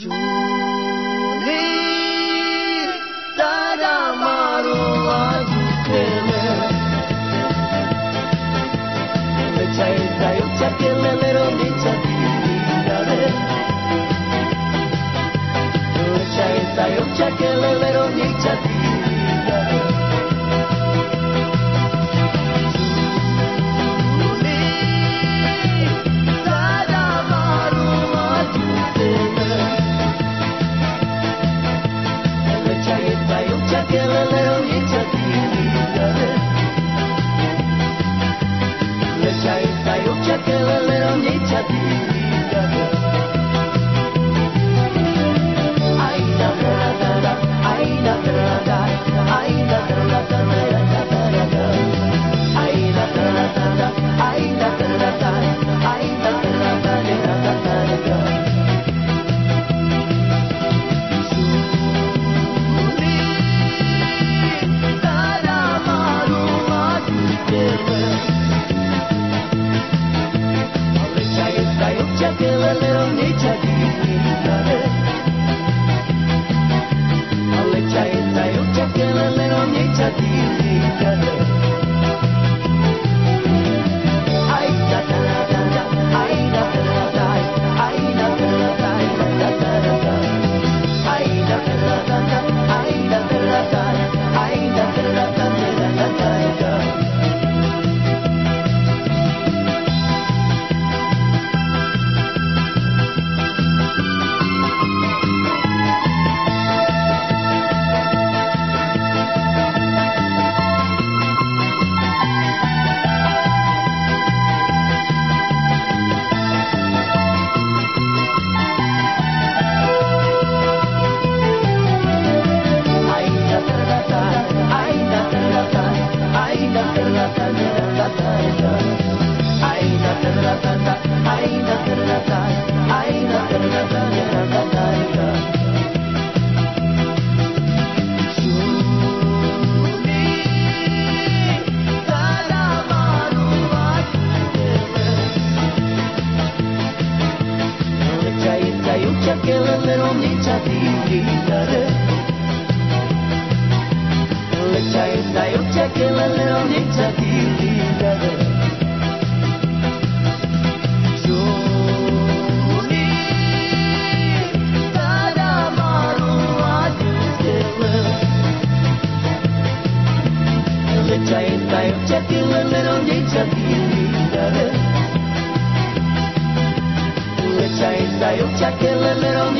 树。feel a little need. pero nicsa tindítare. Lecha izdajotia keleleo nicsa tindítare. Lecha izdajotia keleleo nicsa tindítare. Dai occhi a che le mero